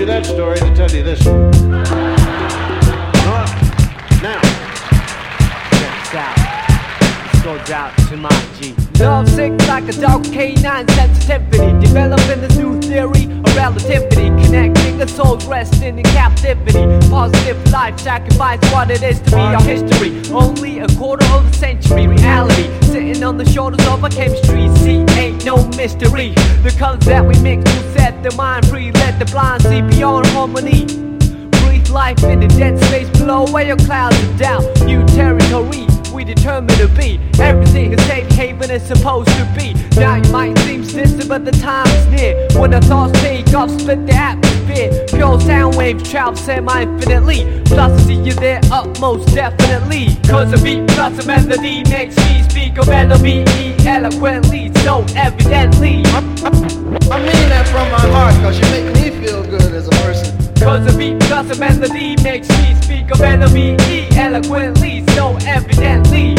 you that story to tell you this. Now. Out. To my G. Love sick like a dog, canine sensitivity. Developing this new theory of relativity. Connecting the souls resting in captivity. Positive life sacrifice what it is to be our history. Only a quarter of a century reality. Sitting on the shoulders of a chemistry. See, ain't no mystery. The colors that we mix set the mind free. Let the blind see beyond harmony. Breathe life in the dead space below where your clouds are down. New territory we determined to be. Everything a safe haven is supposed to be. Now you might seem distant, but the time is near. When the thoughts take off, split the atmosphere. Pure sound waves travel semi infinitely. Plus, I see you there utmost definitely. Cause a beat plus a melody makes me speak of L-O-V-E eloquently, so evidently. I mean that from my heart, cause you make me feel good as a person. Cause a beat plus a melody makes me speak of L-O-V-E eloquently, so evidently.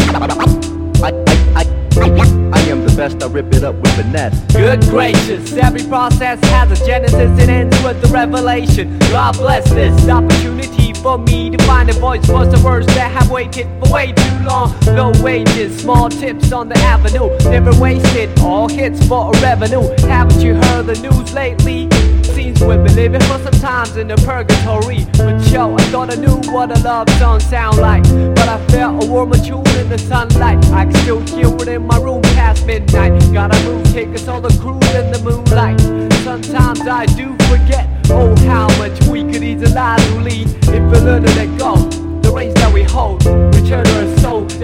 I, I, I, I am the best, I rip it up with finesse. Good gracious, every process has a genesis it ends with the revelation. God bless this opportunity for me to find a voice for some words that have waited for way too long. No wages, small tips on the avenue, never wasted, all hits for a revenue. Haven't you heard the news lately? We've been living for some times in the purgatory. But yo, I thought I knew what a love song sound like. But I felt a warmer tune in the sunlight. I can still hear it in my room past midnight. Gotta move, take us on the cruise in the moonlight. Sometimes I do forget, oh, how much we could easily lead if we learn to let go.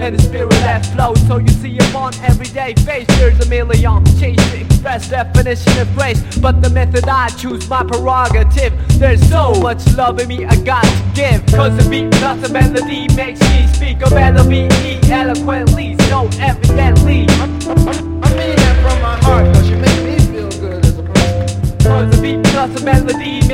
And the spirit that flows. So you see upon everyday face, there's a million change to express definition of grace. But the method I choose, my prerogative. There's so much love in me I got to give. Cause the beat plus the melody makes me speak of L-O-V-E eloquently, so evidently. I mean that from my heart, cause you make me feel good as a person. Cause the beat plus the melody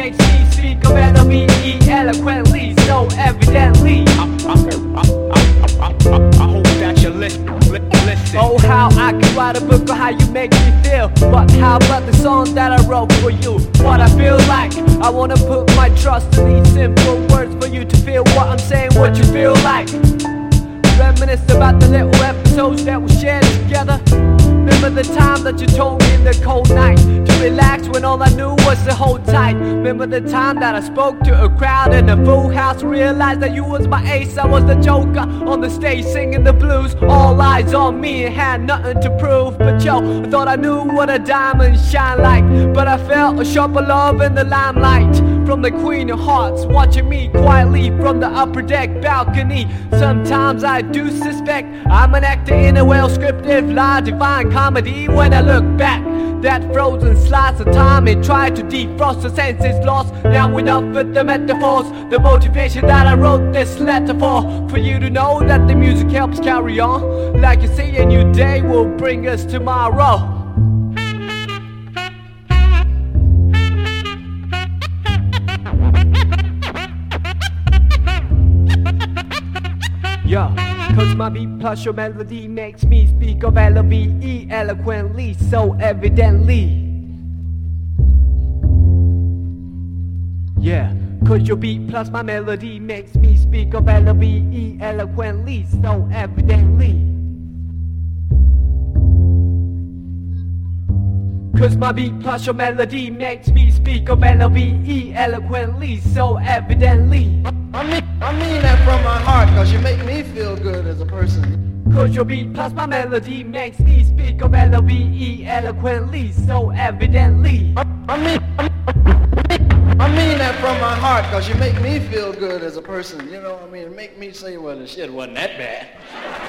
feel. But how about the song that I wrote for you? What I feel like. I wanna put my trust in these simple words for you to feel what I'm saying, what you feel like. Reminisce about the little episodes that we shared together. Remember the time that you told me in the cold night to relax when all I knew was to hold tight. Remember the time that I spoke to a crowd in a full house, realized that you was my ace, I was the joker on the stage singing the blues. All eyes on me had nothing to prove. But yo, I thought I knew what a diamond shine like, but I felt a sharper love in the limelight from the Queen of Hearts, watching me quietly from the upper deck balcony. Sometimes I do suspect I'm an actor in a well scripted, lie, divine comedy. When I look back, that frozen slice of time and try to defrost the senses lost. Now enough with the metaphors, the motivation that I wrote this letter for. For you to know that the music helps carry on. Like you say, a new day will bring us tomorrow. Yeah, cause my beat plus your melody makes me speak of L-O-V-E eloquently, so evidently. Yeah, cause your beat plus my melody makes me speak of L-O-V-E eloquently, so evidently. Cause my beat plus your melody makes me speak of L-O-V-E eloquently, so evidently. I mean, I mean that from my heart, cause you make me feel good as a person. Cause your beat plus my melody makes me speak of L-O-V-E eloquently, so evidently. I, I I mean, I mean that from my heart, cause you make me feel good as a person. You know, what I mean, make me say, well, the shit wasn't that bad.